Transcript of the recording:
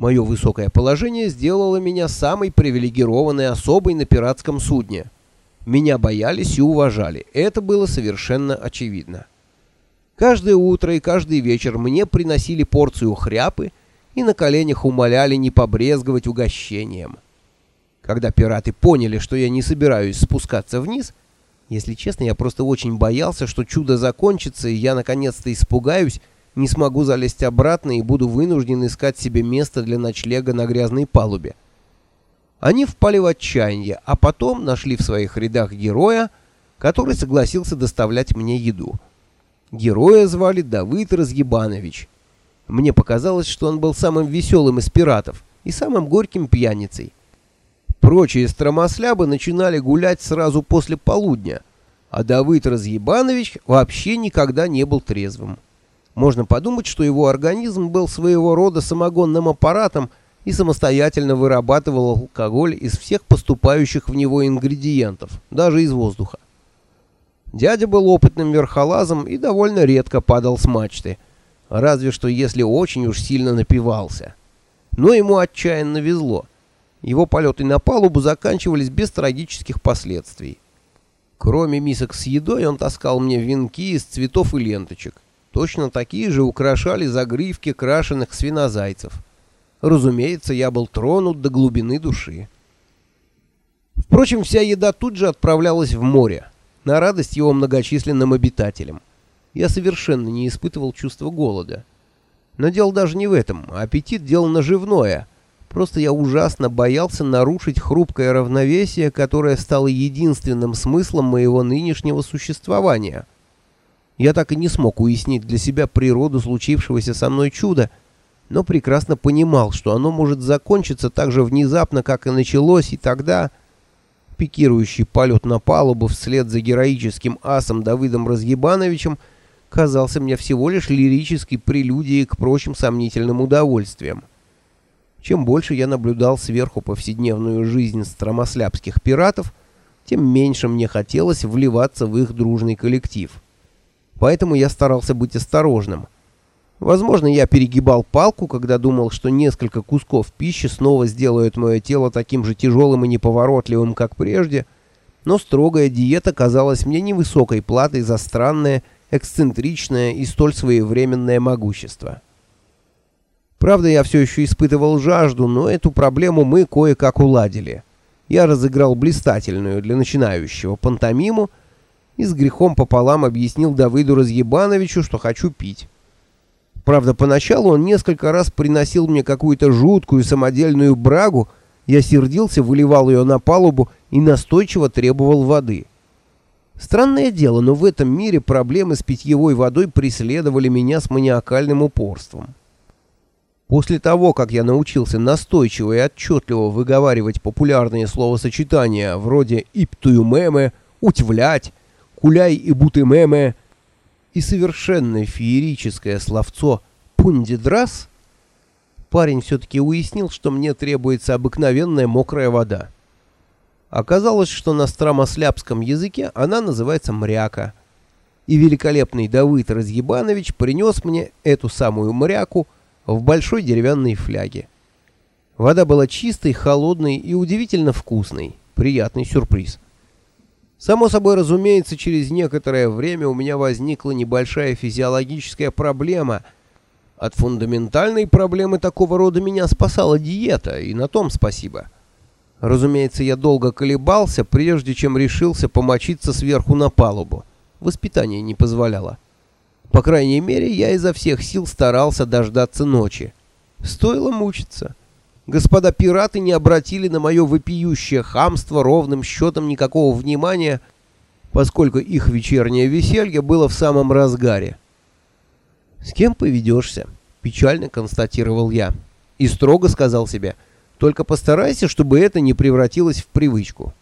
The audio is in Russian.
Мое высокое положение сделало меня самой привилегированной особой на пиратском судне. Меня боялись и уважали, это было совершенно очевидно. Каждое утро и каждый вечер мне приносили порцию хряпы и на коленях умоляли не побрезговать угощением. Когда пираты поняли, что я не собираюсь спускаться вниз, если честно, я просто очень боялся, что чудо закончится, и я наконец-то испугаюсь, не смогу залезть обратно и буду вынужден искать себе место для ночлега на грязной палубе. Они впали в отчаяние, а потом нашли в своих рядах героя, который согласился доставлять мне еду. Героя звали Давыд Разъебанович. Мне показалось, что он был самым веселым из пиратов и самым горьким пьяницей. Прочие стромослябы начинали гулять сразу после полудня, а Давыд Разъебанович вообще никогда не был трезвым. Можно подумать, что его организм был своего рода самогонным аппаратом и самостоятельно вырабатывал алкоголь из всех поступающих в него ингредиентов, даже из воздуха. Дядя был опытным верхолазом и довольно редко падал с мачты, разве что если очень уж сильно напивался. Но ему отчаянно везло. Его полеты на палубу заканчивались без трагических последствий. Кроме мисок с едой он таскал мне венки из цветов и ленточек. Точно такие же украшали загривки крашеных свинозайцев. Разумеется, я был тронут до глубины души. Впрочем, вся еда тут же отправлялась в море, на радость его многочисленным обитателям. Я совершенно не испытывал чувства голода. Но дело даже не в этом, аппетит — дело наживное. Просто я ужасно боялся нарушить хрупкое равновесие, которое стало единственным смыслом моего нынешнего существования — я так и не смог уяснить для себя природу случившегося со мной чуда, но прекрасно понимал, что оно может закончиться так же внезапно, как и началось, и тогда пикирующий полет на палубу вслед за героическим асом Давыдом Разъебановичем казался мне всего лишь лирической прелюдией к прочим сомнительным удовольствиям. Чем больше я наблюдал сверху повседневную жизнь стромослябских пиратов, тем меньше мне хотелось вливаться в их дружный коллектив поэтому я старался быть осторожным. Возможно, я перегибал палку, когда думал, что несколько кусков пищи снова сделают мое тело таким же тяжелым и неповоротливым, как прежде, но строгая диета казалась мне невысокой платой за странное, эксцентричное и столь своевременное могущество. Правда, я все еще испытывал жажду, но эту проблему мы кое-как уладили. Я разыграл блистательную для начинающего пантомиму, и с грехом пополам объяснил Давыду Разъебановичу, что хочу пить. Правда, поначалу он несколько раз приносил мне какую-то жуткую самодельную брагу, я сердился, выливал ее на палубу и настойчиво требовал воды. Странное дело, но в этом мире проблемы с питьевой водой преследовали меня с маниакальным упорством. После того, как я научился настойчиво и отчетливо выговаривать популярные словосочетания вроде «иптуюмеме», «утвлять», Куляй и Бутымеме и совершенно феерическое словцо «пундидрас», парень все-таки уяснил, что мне требуется обыкновенная мокрая вода. Оказалось, что на страмослябском языке она называется мряка. И великолепный Давыд Разъебанович принес мне эту самую мряку в большой деревянной фляге. Вода была чистой, холодной и удивительно вкусной. Приятный сюрприз. Само собой разумеется, через некоторое время у меня возникла небольшая физиологическая проблема. От фундаментальной проблемы такого рода меня спасала диета, и на том спасибо. Разумеется, я долго колебался, прежде чем решился помочиться сверху на палубу. Воспитание не позволяло. По крайней мере, я изо всех сил старался дождаться ночи. Стоило мучиться. Господа пираты не обратили на мое вопиющее хамство ровным счетом никакого внимания, поскольку их вечернее веселье было в самом разгаре. «С кем поведешься?» — печально констатировал я. И строго сказал себе, «Только постарайся, чтобы это не превратилось в привычку».